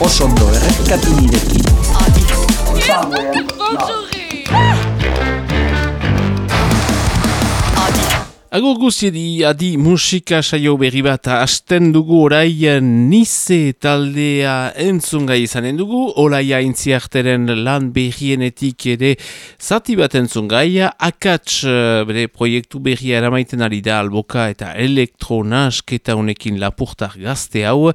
osondo errepikatu nirekin. Adi. Agur guztiedi adi musika saio berri bat hasten dugu orai nize taldea entzungai izanen dugu, olaia intziarteren lan berrienetik ere zati bat entzungai, akats eh, bere proiektu berria eramaiten ari da alboka eta elektronasketa honekin lapurtar gazte hau,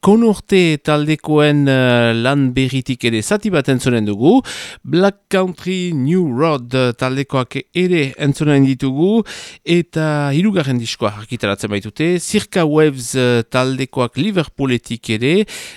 konorte taldekoen eh, lan berritik ere zati bat entzunen dugu, Black Country New Road taldekoak ere entzunen ditugu, eta eta hirugarren diskoa harkitaratzen baitute, Circa Waves uh, taldekoak Liverpooletik ere,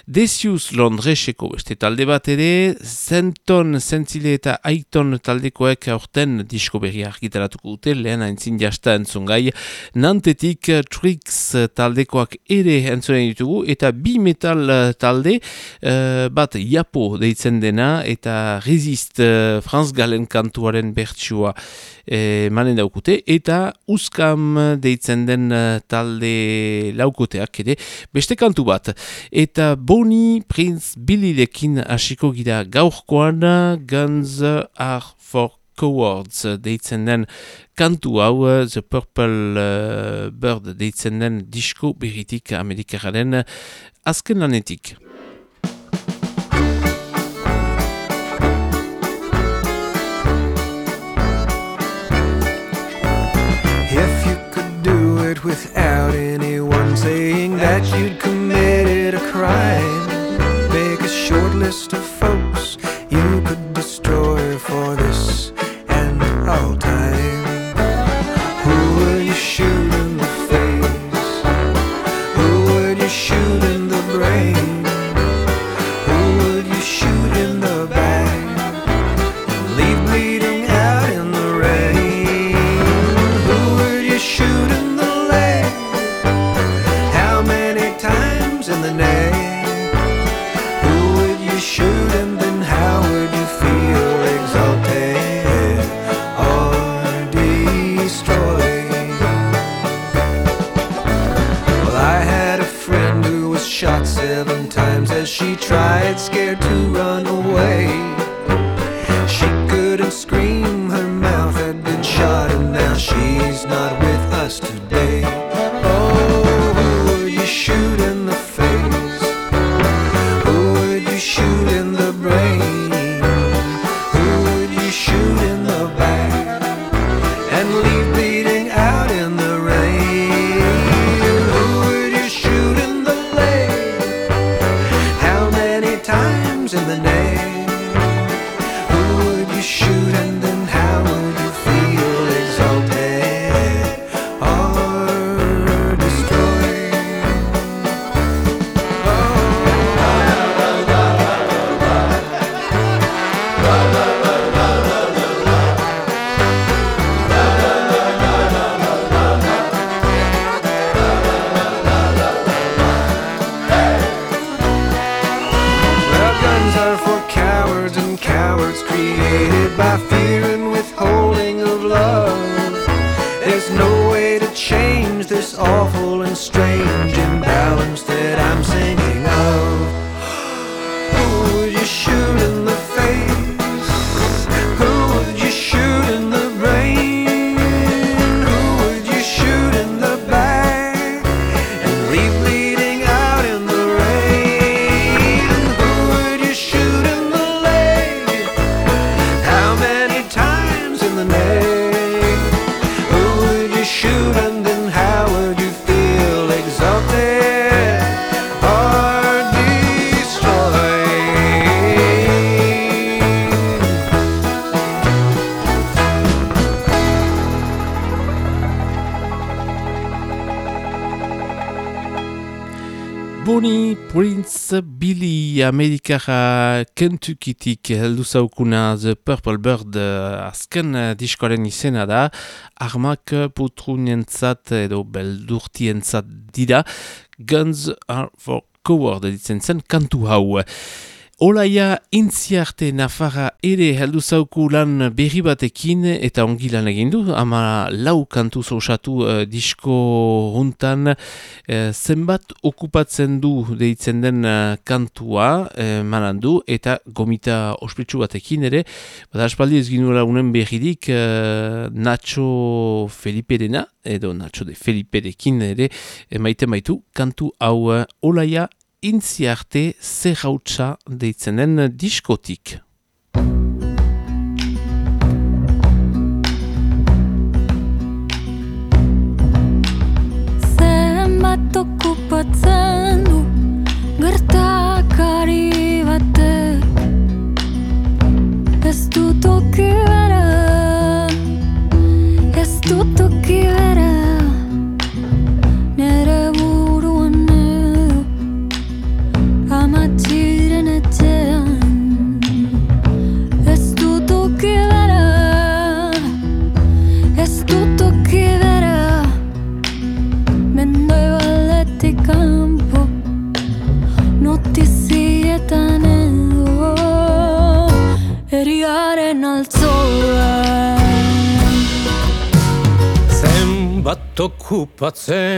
Decius Londreseko beste talde bat ere, Zenton, Zentzile eta Aiton taldekoek aurten disko berri harkitaratuko dute, lehen aintzin jasta entzun gai, Nantetik uh, Trix taldekoak ere entzunen ditugu, eta bi metal uh, talde, uh, bat Iapo deitzen dena, eta Resist uh, Franz Galen kantuaren bertsua e, manen daukute, eta uskam deitzen den uh, talde laukoteak ere, beste kantu bat. Eta Boni Prince Billy lekin hasiko gira gaurkoan, Guns are for Cowards deitzen den kantu hau, The Purple uh, Bird deitzen den disko beritik amerikararen azken lanetik. Without anyone saying that you'd committed a crime. There's no way to change this awful and strange. Amerikara Kentuckytik heldu zaukuna The Purple Bird uh, azken uh, diskoaren izena da. Armak putrunientzat edo beldurtientzat dira. Guns are for Coward ditzen zen kantu hau Olaia intziarte Nafarra ere heldu zauku lan berri batekin eta ongi lan egin du, ama lau kantu osatu uh, disko juntan. Uh, zenbat okupatzen du deitzen den uh, kantua uh, manan du eta gomita ospitsu batekin ere, bada espaldi ez ginura unen berridik uh, Nacho Felipe dena, edo Nacho de Felipe dekin ere, emaiten baitu kantu hau uh, Olaia intziarte zerrautza deitzenen diskotik. Zenbat okupatzen du okupatzen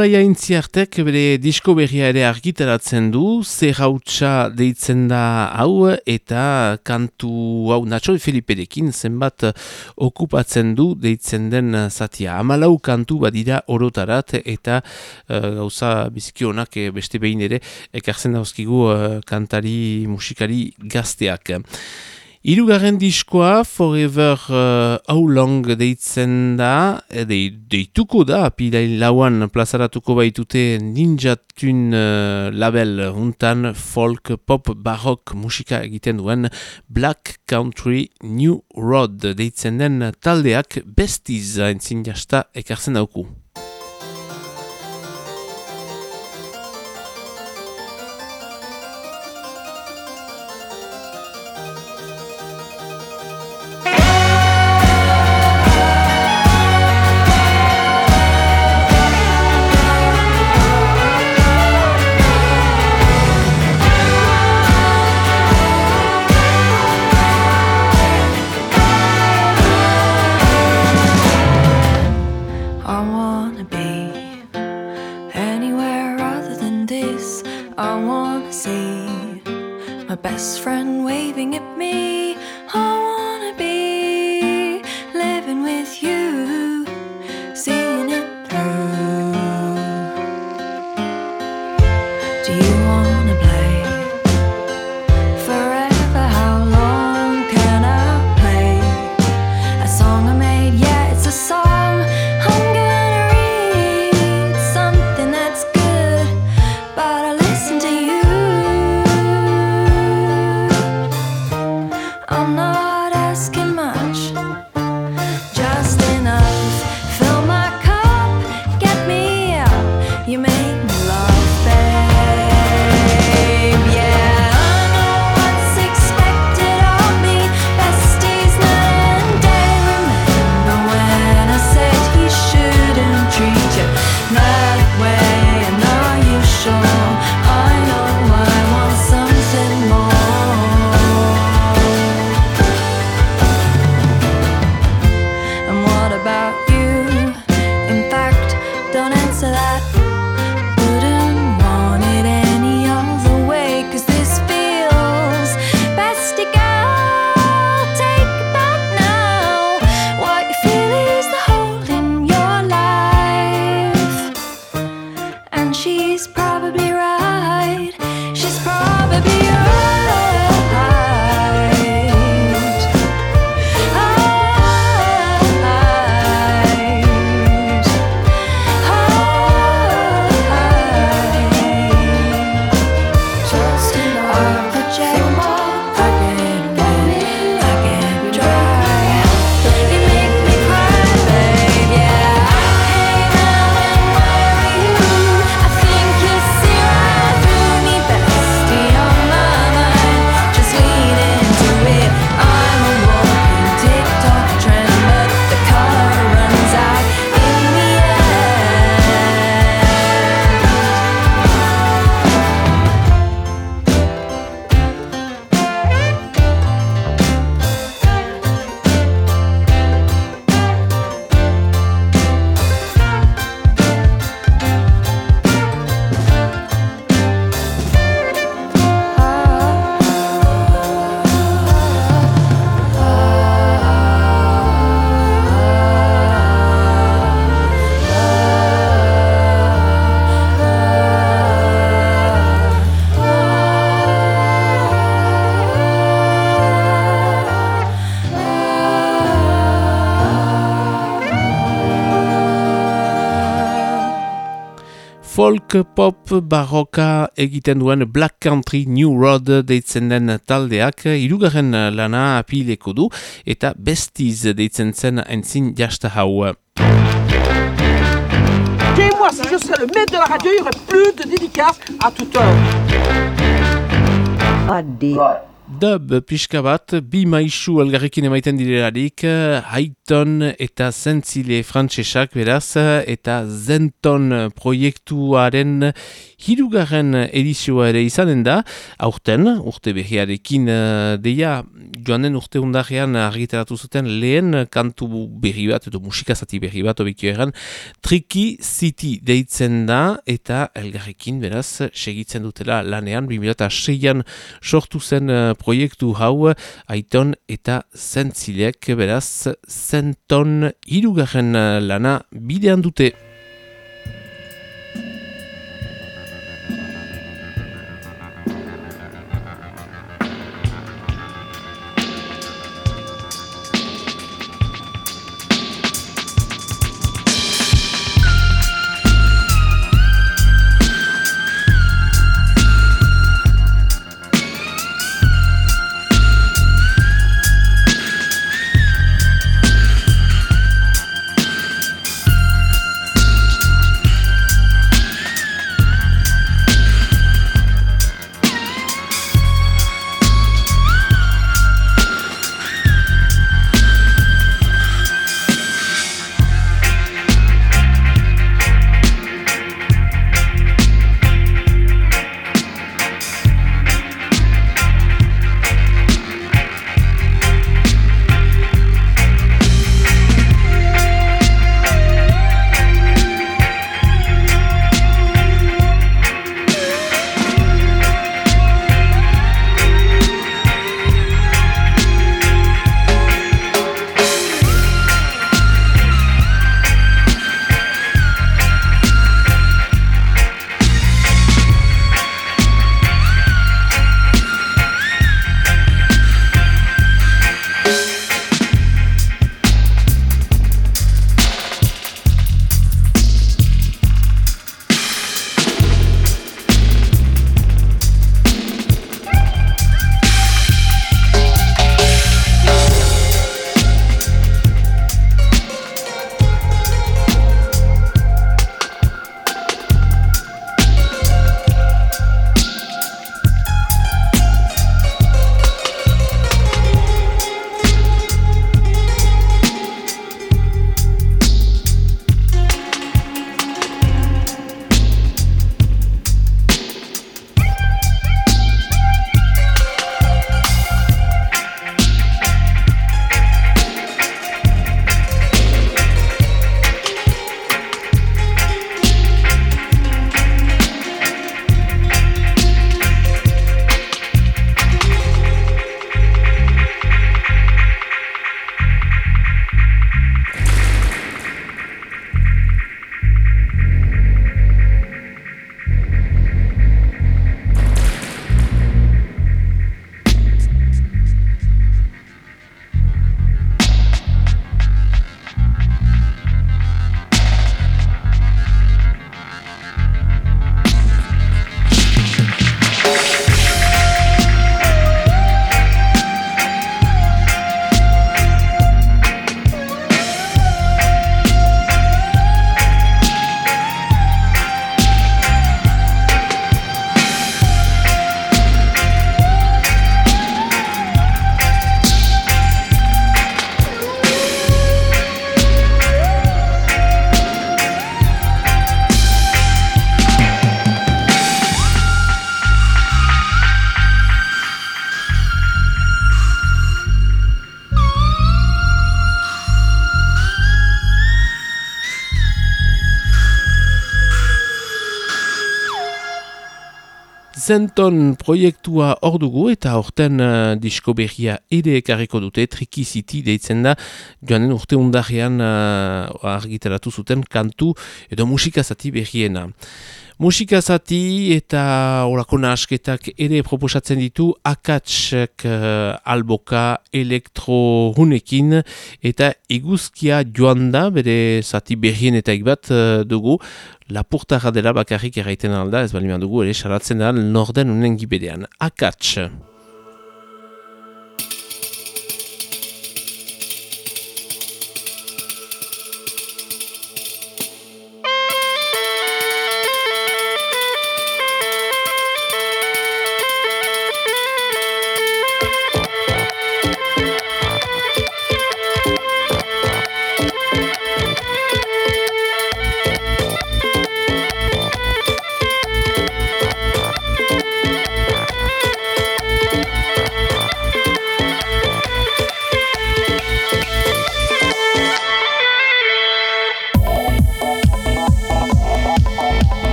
Olaia intziartek bere disko berria ere argitaratzen du, zer hautsa deitzen da hau eta kantu hau Nacho Feliperekin zenbat okupatzen du deitzen den zatia. Amalau kantu badira orotarat eta uh, gauza bizkionak beste behin ere ekartzen dauzkigu uh, kantari musikari gazteak. Hirugarren diskoa Forever uh, How Long deitzen da, e, deituko da, pilain lauan plazaratuko baitute Ninja Tune uh, label untan folk, pop, barok musika egiten duen Black Country New Road deitzen den taldeak bestiz entzin jasta ekartzen dauku. Folk pop barroka egiten duen Black Country New Road deitzen den taldeak irugarren lana apileko du eta bestiz deitzen zen entzin jasta hau. Dis-moi, si je serais le maître de la radio, il y aurait plus de dédicaces à toute heure. Adi. Dub pixka bat, bi maisu algarrekin emaiten direlarik, haiton eta zentzile frantsesak beraz, eta zenton proiektuaren hirugarren edizioa ere izanen da, aurten, urte behiarekin uh, deia, joan den urte undarrean argitaratu zuten lehen kantu berri bat, edo musikazati berri bat, obikio eran, Tricky City deitzen da, eta elgarrekin beraz, segitzen dutela lanean, 2006an sortu zen uh, proiektu hau, aiton eta zentzilek, beraz, zenton hirugarren lana bidean dute. Zenton proiektua hor dugu eta horten uh, disko berria ere ekarriko dute, Tricky City deitzen da, joanen urte undarrean uh, argitaratu zuten kantu edo musikazati berriena. Musika zati eta orako nahasketak ere proposatzen ditu akatsek uh, alboka elektrohunekin eta iguzkia joan da bere zati berrienetak bat uh, dugu lapurtarra dela bakarrik erraiten alda ez bali dugu ere salatzen da norden unen gibedean. Akats!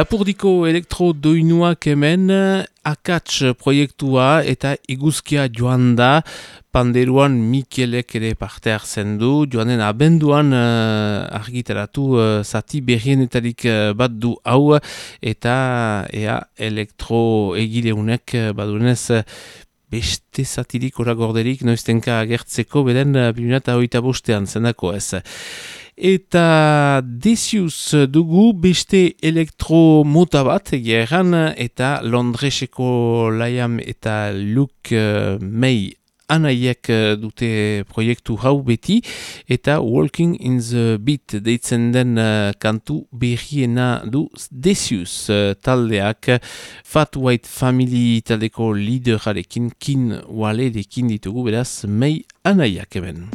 Lapurdiko elektro doinuak hemen akats proiektua eta iguzkia joan da panderuan Mikelek ere parte hartzen du, joanen abenduan uh, argitaratu uh, zati berrienetarik uh, bat du hau eta ea elektro egileunek uh, badunez beste zatirik oragorderik noiztenka agertzeko beden uh, 2008 bostean zenako ez. Eta Decius dugu beste elektro mota bat geran eta Londreseko Laiam eta Luke uh, May anaiek uh, dute proiektu hau beti eta Walking in the Beat deitzen den uh, kantu berriena du Decius uh, taldeak Fat White Family taldeko liderarekin kin wale dekin ditugu beraz May anaiak hemen.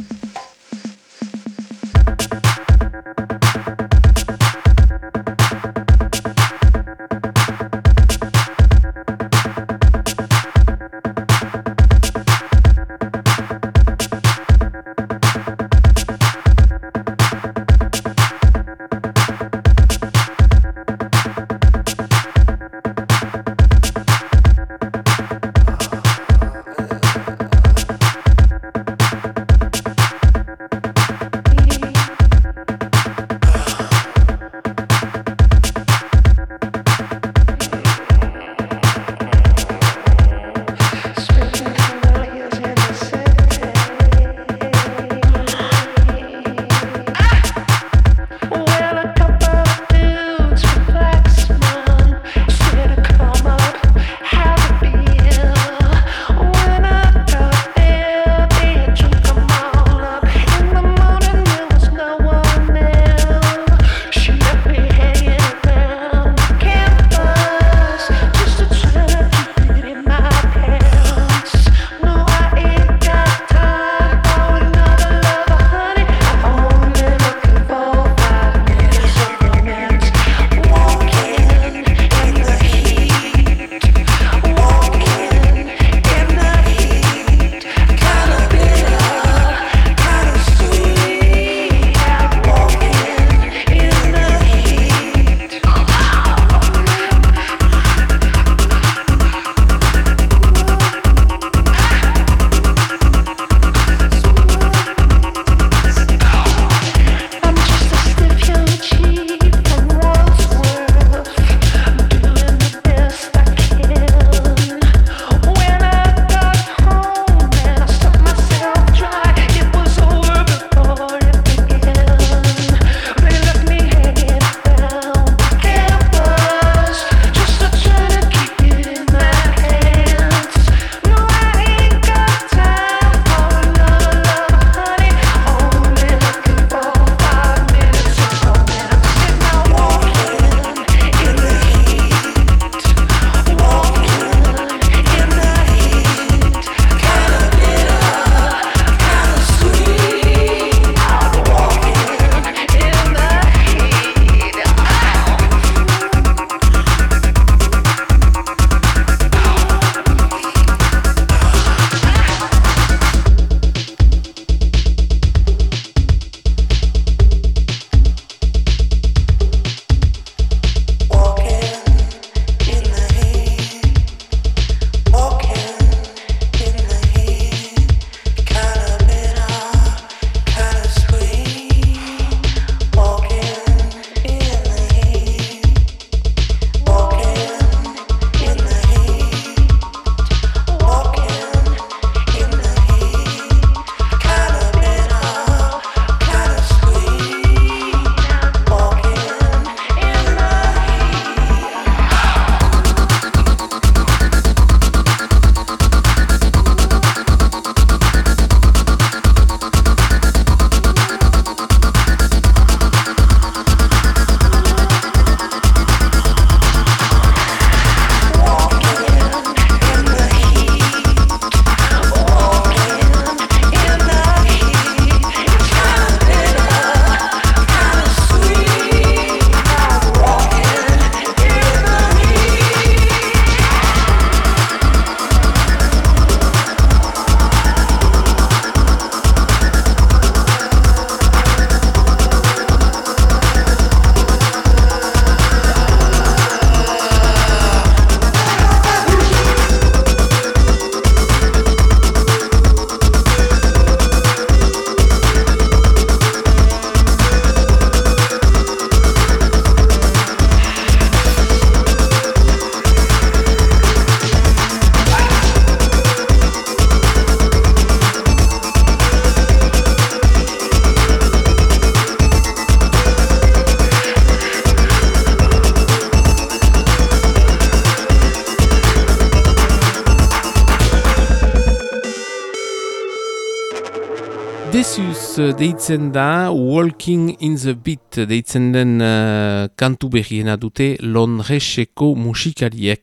Deitzen da Walking in the Beat deitzen den uh, kantu berriena dute Londreseko musikariek.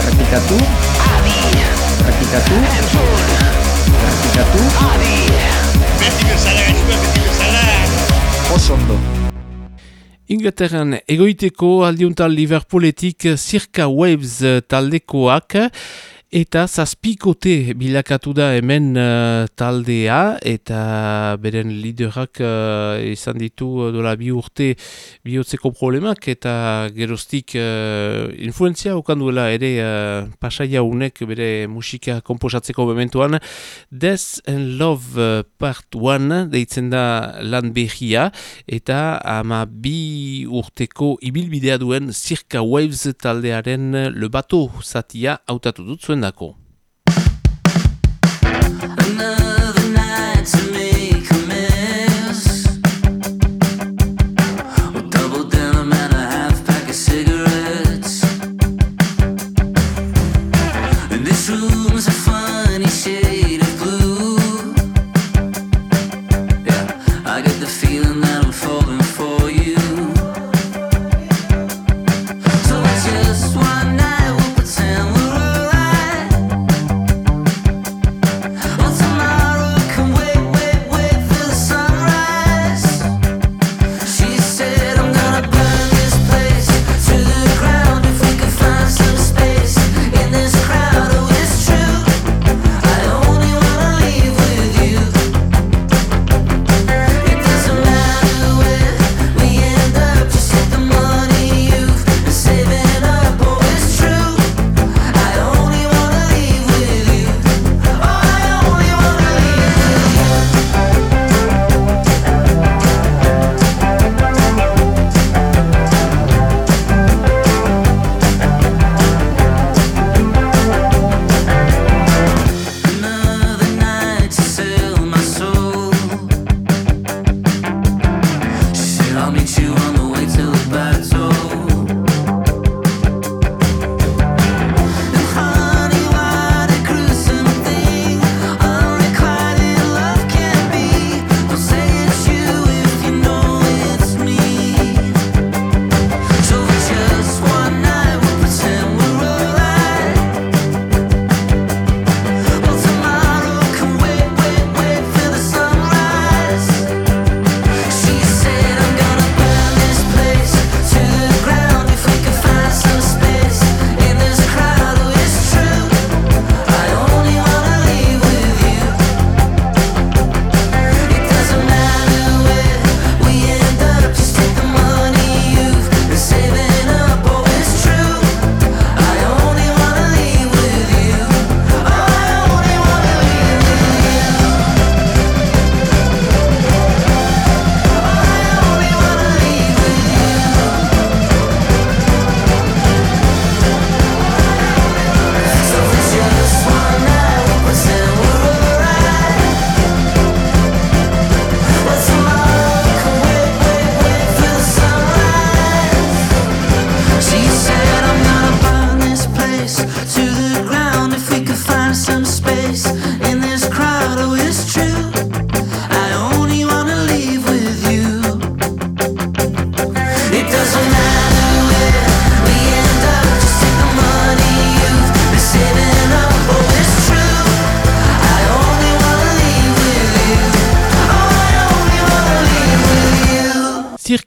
Praktikatu? Praktikatu? Praktikatu? Beti bezala, beti bezala! Osondo! Inglaterran egoiteko aldiuntal Liverpooletik Circa Waves taldekoak Eta zazpikote bilakatu da hemen uh, taldea eta beren liderak uh, izan ditu uh, dola bi urte bihotzeko problemak eta gerostik uh, influenzia okanduela ere uh, pasaia unek bere musika komposatzeko momentuan. Death and Love Part 1 deitzen da lan behia eta ama bi urteko ibilbidea duen Circa Waves taldearen le bato zatia hautatu dut zuen knuckle.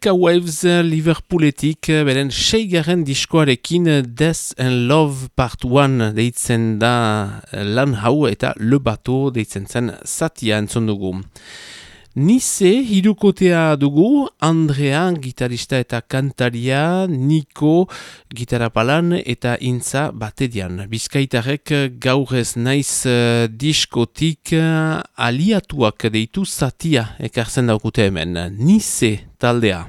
Circa Waves Liverpooletik beren seigaren diskoarekin Death and Love Part 1 deitzen da lan hau eta Le Bato deitzen zen satia entzun dugu. Nize hirukotea dugu, Andrea gitarista eta kantaria, Niko gitarapalan eta Intza batedian. Bizkaitarek gaur ez naiz uh, diskotik uh, aliatuak deitu satia ekartzen daukute hemen. Nize taldea.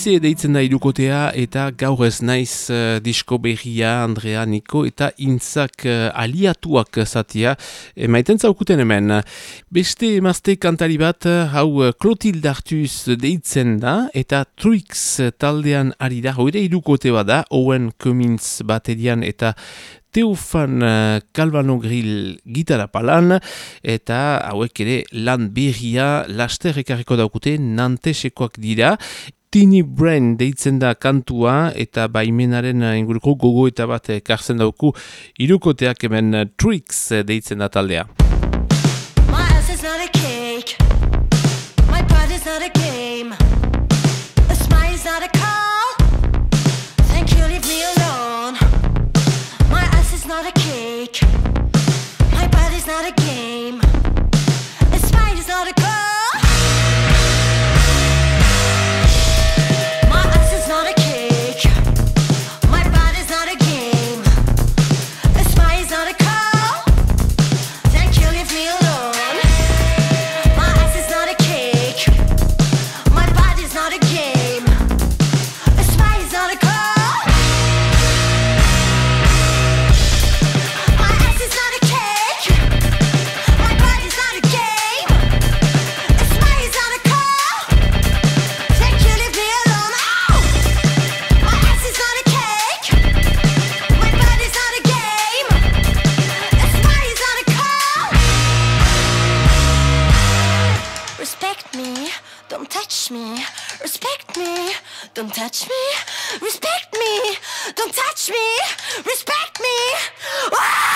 Nize deitzen da irukotea eta gaur ez naiz uh, disko berria Andrea Niko eta intzak uh, aliatuak zatia emaiten zaukuten hemen. Beste emazte kantari bat hau Clotilde Artuz deitzen da eta Truix taldean ari da, hoire irukote bada, Owen Cummins baterian eta Teufan Calvano Grill gitara palan, eta hauek ere lan berria laster ekarriko daukute nantesekoak dira. Tini Brain deitzen da kantua eta baimenaren inguruko gogo eta bat ekartzen dauku irukoteak hemen Trix deitzen da taldea. touch me, respect me. Don't touch me, respect me. Ah!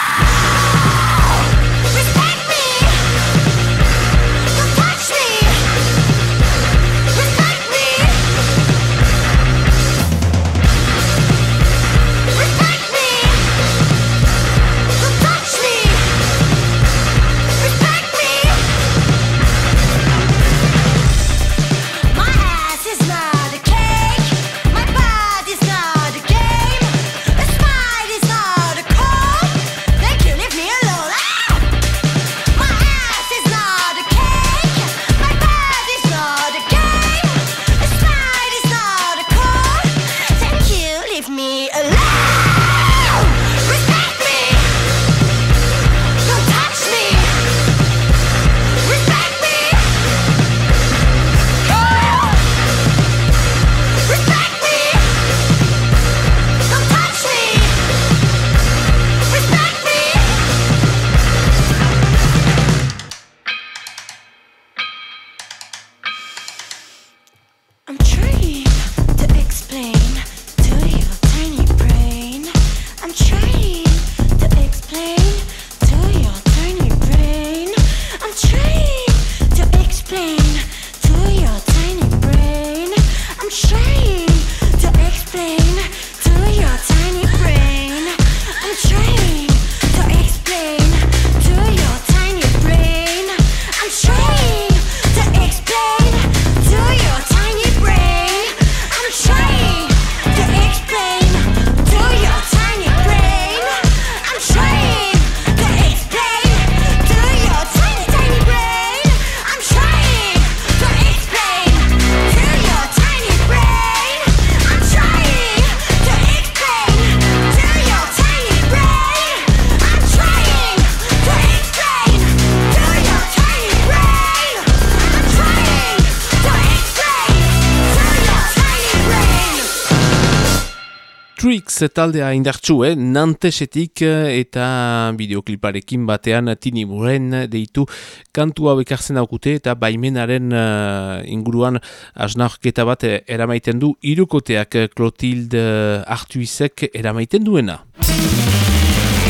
Taldea indartsu, eh? nantesetik eh, eta bideokliparekin batean tini buren deitu kantu hau ekartzen daukute eta baimenaren uh, inguruan asnarketa bat eramaiten du irukoteak Clotilde Artuizek eramaiten duena.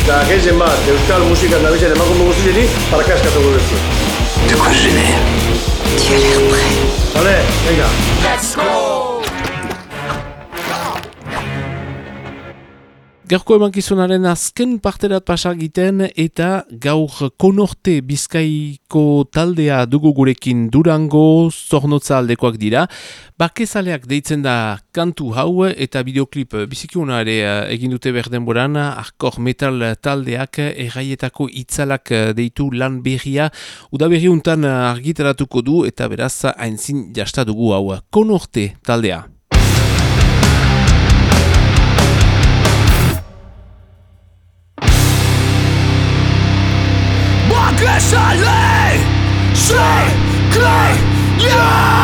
Eta gezen bat, euskal musikan nabizen emakume guztieri, parakaskatu gudezu. De quoi je n'ai Tu as l'air prêt. Allez, venga. Let's go Garko emankizunaren azken parterat pasagiten eta gaur konorte bizkaiko taldea dugu gurekin durango zornotza aldekoak dira. Bakezaleak deitzen da kantu hau eta videoklip bizikiuna eh, egin dute berden boran, arkor metal taldeak erraietako itzalak deitu lan berria. Uda berri untan argitaratuko du eta beraz hainzin jasta dugu hau konorte taldea. Suddenly, she, she,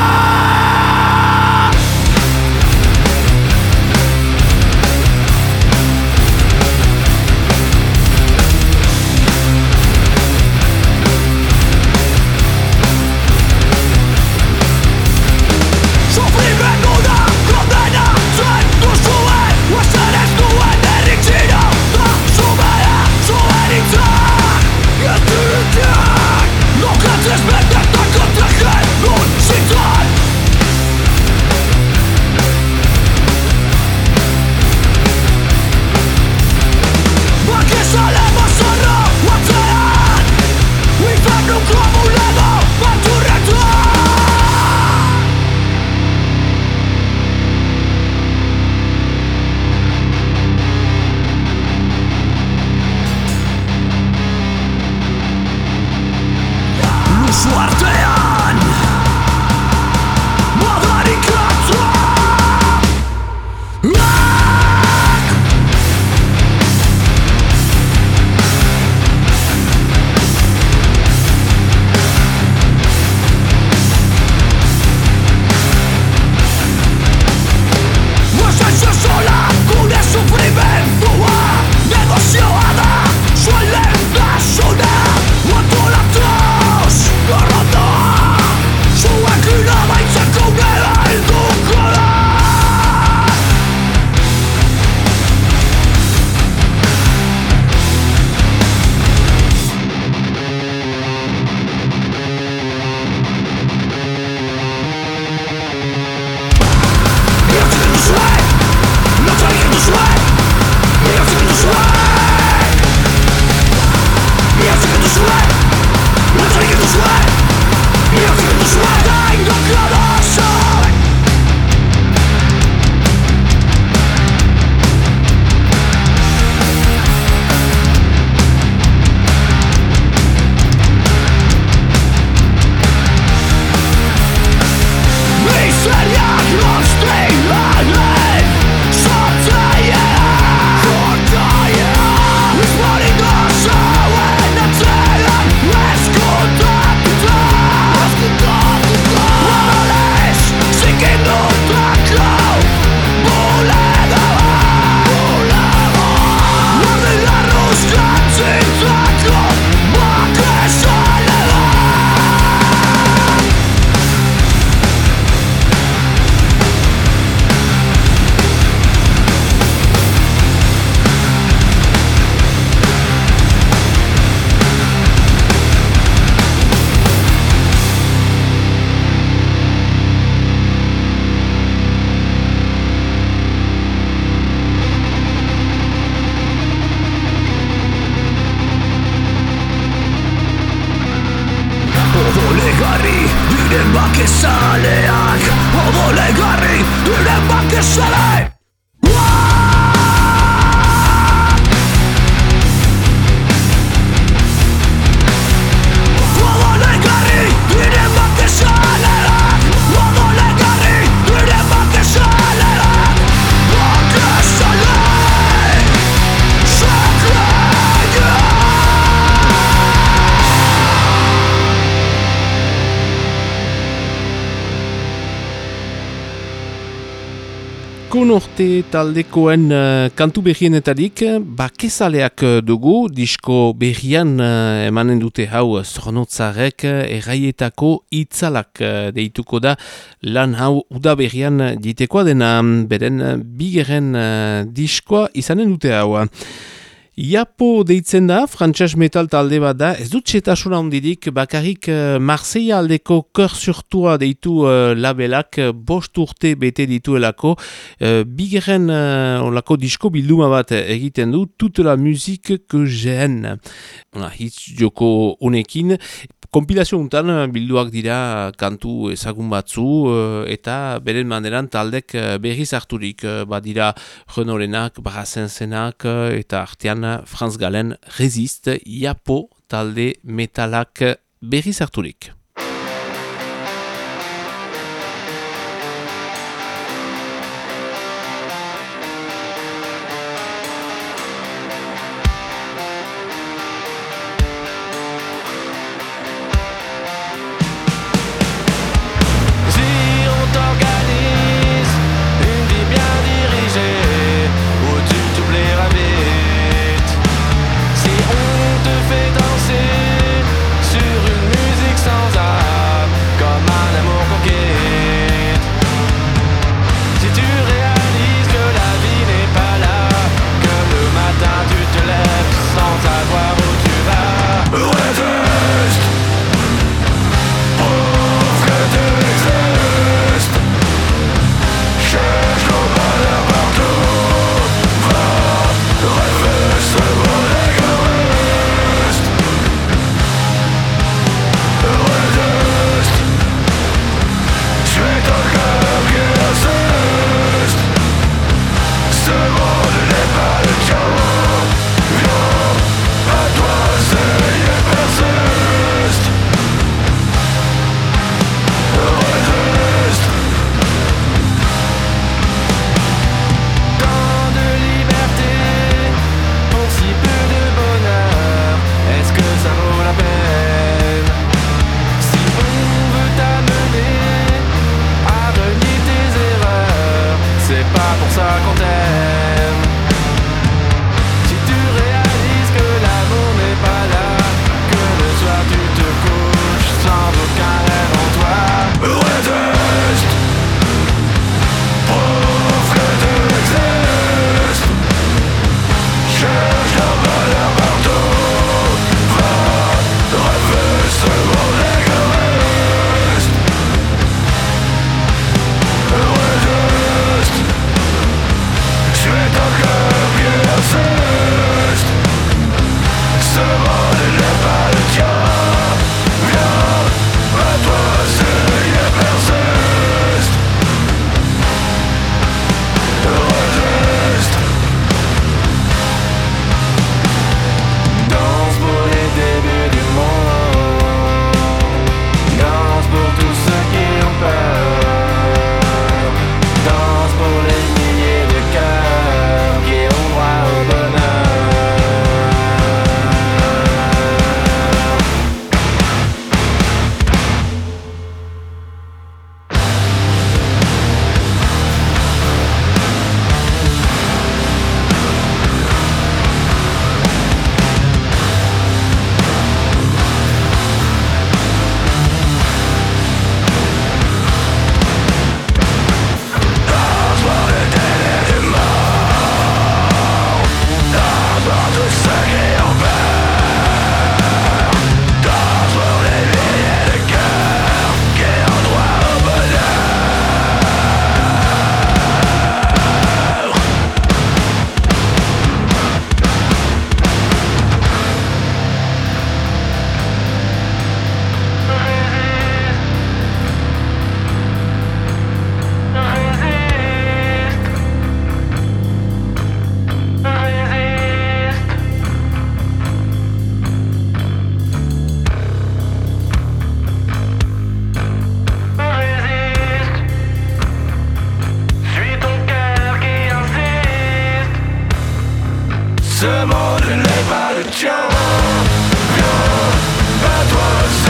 urte taldekoen uh, kantu behienetarik, bakezaleak uh, dugu, disko behian uh, emanen dute hau zornotzarek erraietako itzalak uh, deituko da lan hau uda behian ditekoa dena beren bigeren uh, diskoa izanen dute hau. Iapo deitzen da, frantxas metal talde bat da, ez dut txetasuna ondidik, bakarrik uh, Marseilla aldeko kör surtua deitu uh, labelak uh, bost urte bete dituelako, uh, bigeren uh, olako disko bilduma bat egiten du, toute la musique que j'aime. Hitz joko unekin, Kompilazio untan eh, bilduak dira kantu ezagun batzu eh, eta beren manderan taldek eh, berriz harturik badira Renorenak, Brazenzenak eta artean Franz Galen Resist, Iapo talde metalak berriz. Ce monde n'est pas le tien. Viens, bats-toi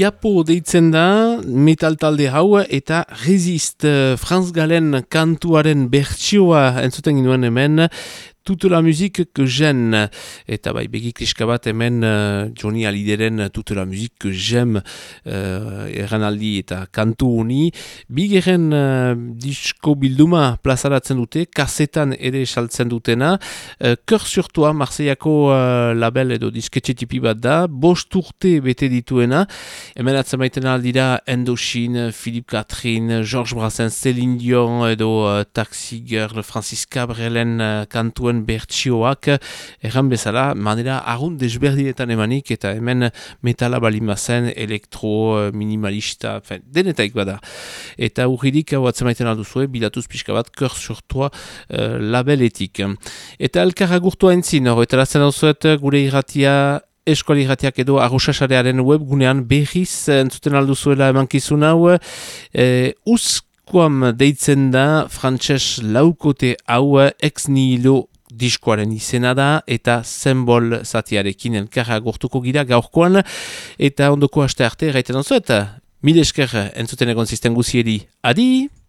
Iapo deitzen da metal talde hau eta resist uh, Franz Galen kantuaren bertsioa entzuten ginuen hemen toute la musique que j'aime. Eta bai begi kliska bat hemen uh, Johnny Alideren toute la musique que j'aime uh, erranaldi eta kantu honi. Bigeren uh, disko bilduma plazaratzen dute kasetan ere saltzen dutena. Uh, Kör surtua Marseillako uh, label edo disketxe tipi bat da. Bost urte bete dituena. Hemen atzen baiten aldira Endoshin, Philippe Catherine Georges Brassens, Céline Dion edo uh, Taxi Girl, Francis Cabrelen uh, kantuen bertsioak erran bezala, manera argun desberdinetan emanik eta hemen metala balimazen, elektro, eh, minimalista, fen, denetaik bada. Eta urridik hau atzemaiten alduzue, bilatuz pixka bat, kör sortua uh, labeletik. Eta elkarra gurtua entzin, hori, eta lazen gure irratia eskuali irratiak edo arrosasarearen webgunean berriz entzuten alduzuela emankizun hau, e, Uzkoam deitzen da frantses laukote hau ex nihilo diskoaren izena da eta zenbol zatiarekin elkarra gortuko gira gaurkoan eta ondoko haste arte gaiten onzu eta mil esker entzuten egon zisten guzieri. Adi!